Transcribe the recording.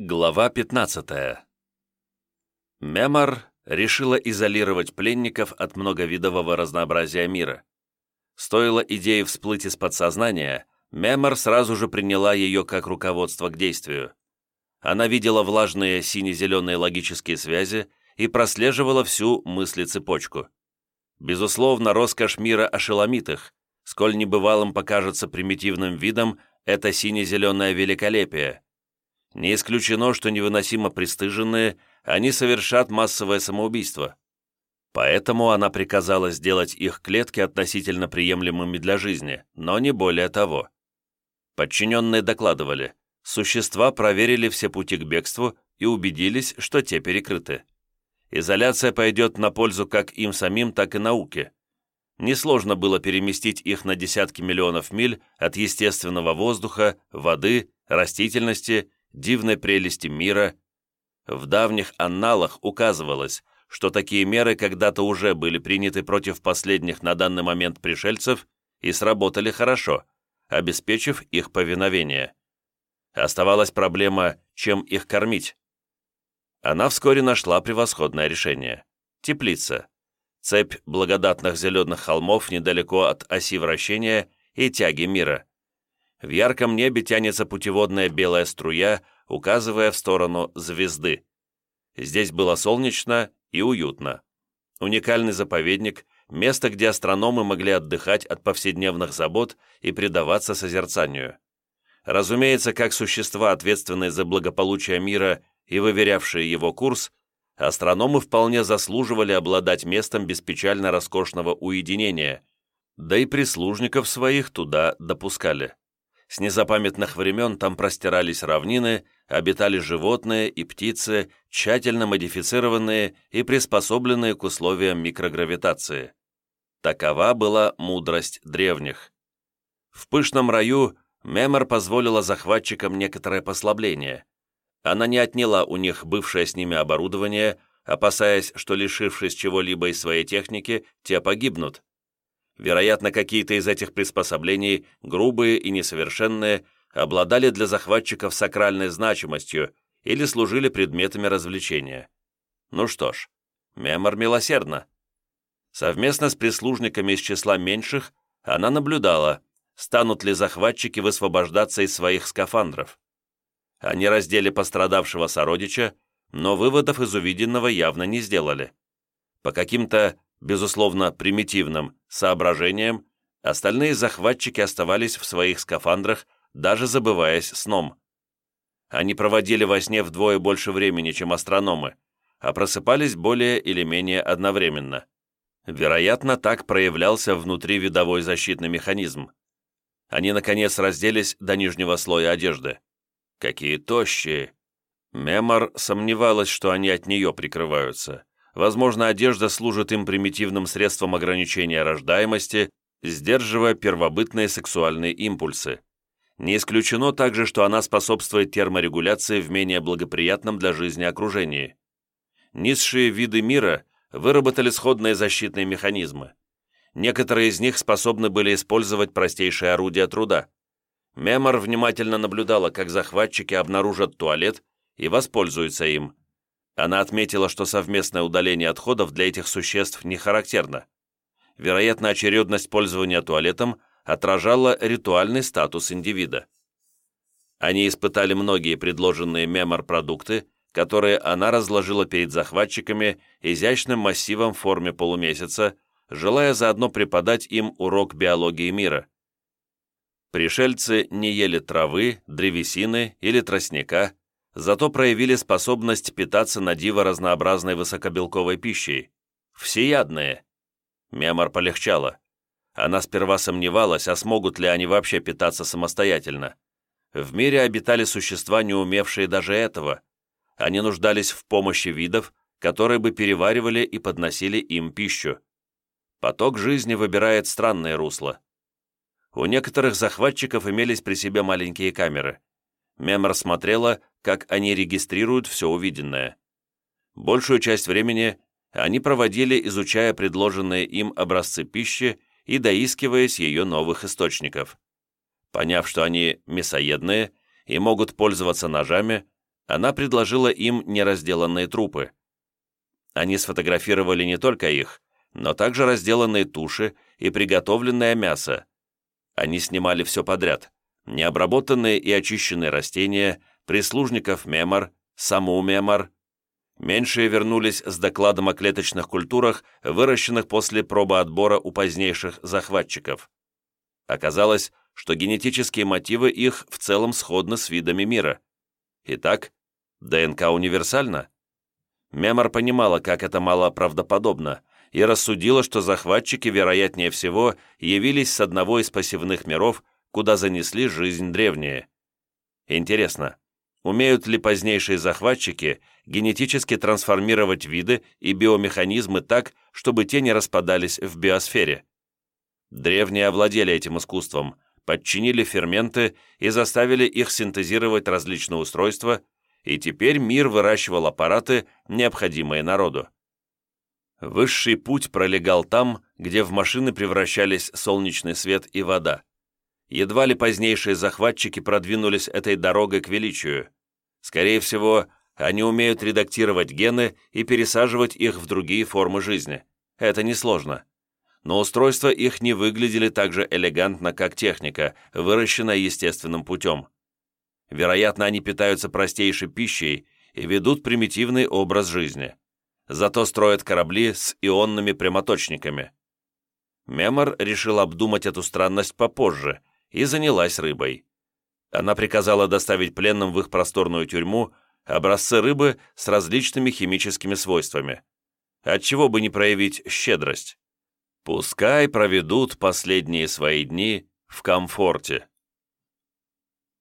Глава 15. Мемор решила изолировать пленников от многовидового разнообразия мира. Стоило идее всплыть из подсознания, Мемор сразу же приняла ее как руководство к действию. Она видела влажные сине-зеленые логические связи и прослеживала всю мысли-цепочку. Безусловно, роскошь мира ошеломит сколь небывалым покажется примитивным видом это сине-зеленое великолепие – не исключено, что невыносимо пристыженные, они совершат массовое самоубийство. Поэтому она приказала сделать их клетки относительно приемлемыми для жизни, но не более того. Подчиненные докладывали, существа проверили все пути к бегству и убедились, что те перекрыты. Изоляция пойдет на пользу как им самим, так и науке. Несложно было переместить их на десятки миллионов миль от естественного воздуха, воды, растительности дивной прелести мира, в давних анналах указывалось, что такие меры когда-то уже были приняты против последних на данный момент пришельцев и сработали хорошо, обеспечив их повиновение. Оставалась проблема, чем их кормить. Она вскоре нашла превосходное решение. Теплица. Цепь благодатных зеленых холмов недалеко от оси вращения и тяги мира. В ярком небе тянется путеводная белая струя, указывая в сторону звезды. Здесь было солнечно и уютно. Уникальный заповедник, место, где астрономы могли отдыхать от повседневных забот и предаваться созерцанию. Разумеется, как существа, ответственные за благополучие мира и выверявшие его курс, астрономы вполне заслуживали обладать местом беспечально роскошного уединения, да и прислужников своих туда допускали. С незапамятных времен там простирались равнины, обитали животные и птицы, тщательно модифицированные и приспособленные к условиям микрогравитации. Такова была мудрость древних. В пышном раю Мемор позволила захватчикам некоторое послабление. Она не отняла у них бывшее с ними оборудование, опасаясь, что, лишившись чего-либо из своей техники, те погибнут. Вероятно, какие-то из этих приспособлений, грубые и несовершенные, обладали для захватчиков сакральной значимостью или служили предметами развлечения. Ну что ж, Мемор милосердна. Совместно с прислужниками из числа меньших она наблюдала, станут ли захватчики высвобождаться из своих скафандров. Они раздели пострадавшего сородича, но выводов из увиденного явно не сделали. По каким-то безусловно, примитивным соображением, остальные захватчики оставались в своих скафандрах, даже забываясь сном. Они проводили во сне вдвое больше времени, чем астрономы, а просыпались более или менее одновременно. Вероятно, так проявлялся внутривидовой защитный механизм. Они, наконец, разделись до нижнего слоя одежды. Какие тощие! Мемор сомневалась, что они от нее прикрываются. Возможно, одежда служит им примитивным средством ограничения рождаемости, сдерживая первобытные сексуальные импульсы. Не исключено также, что она способствует терморегуляции в менее благоприятном для жизни окружении. Низшие виды мира выработали сходные защитные механизмы. Некоторые из них способны были использовать простейшие орудия труда. Мемор внимательно наблюдала, как захватчики обнаружат туалет и воспользуются им. Она отметила, что совместное удаление отходов для этих существ не характерно. Вероятно, очередность пользования туалетом отражала ритуальный статус индивида. Они испытали многие предложенные мемор-продукты, которые она разложила перед захватчиками изящным массивом в форме полумесяца, желая заодно преподать им урок биологии мира. Пришельцы не ели травы, древесины или тростника, зато проявили способность питаться на диво разнообразной высокобелковой пищей. Всеядные. Мемор полегчало. Она сперва сомневалась, а смогут ли они вообще питаться самостоятельно. В мире обитали существа, не умевшие даже этого. Они нуждались в помощи видов, которые бы переваривали и подносили им пищу. Поток жизни выбирает странные русла. У некоторых захватчиков имелись при себе маленькие камеры. Мемор смотрела, как они регистрируют все увиденное. Большую часть времени они проводили, изучая предложенные им образцы пищи и доискиваясь ее новых источников. Поняв, что они мясоедные и могут пользоваться ножами, Она предложила им неразделанные трупы. Они сфотографировали не только их, но также разделанные туши и приготовленное мясо. Они снимали все подряд. Необработанные и очищенные растения, прислужников мемор, саму мемор. Меньшие вернулись с докладом о клеточных культурах, выращенных после пробоотбора у позднейших захватчиков. Оказалось, что генетические мотивы их в целом сходны с видами мира. Итак, ДНК универсальна? Мемор понимала, как это мало правдоподобно, и рассудила, что захватчики, вероятнее всего, явились с одного из пассивных миров, куда занесли жизнь древние. Интересно, умеют ли позднейшие захватчики генетически трансформировать виды и биомеханизмы так, чтобы те не распадались в биосфере? Древние овладели этим искусством, подчинили ферменты и заставили их синтезировать различные устройства, и теперь мир выращивал аппараты, необходимые народу. Высший путь пролегал там, где в машины превращались солнечный свет и вода. Едва ли позднейшие захватчики продвинулись этой дорогой к величию. Скорее всего, они умеют редактировать гены и пересаживать их в другие формы жизни. Это несложно но устройства их не выглядели так же элегантно, как техника, выращенная естественным путем. Вероятно, они питаются простейшей пищей и ведут примитивный образ жизни. Зато строят корабли с ионными прямоточниками. Мемор решил обдумать эту странность попозже и занялась рыбой. Она приказала доставить пленным в их просторную тюрьму образцы рыбы с различными химическими свойствами. Отчего бы не проявить щедрость? Пускай проведут последние свои дни в комфорте.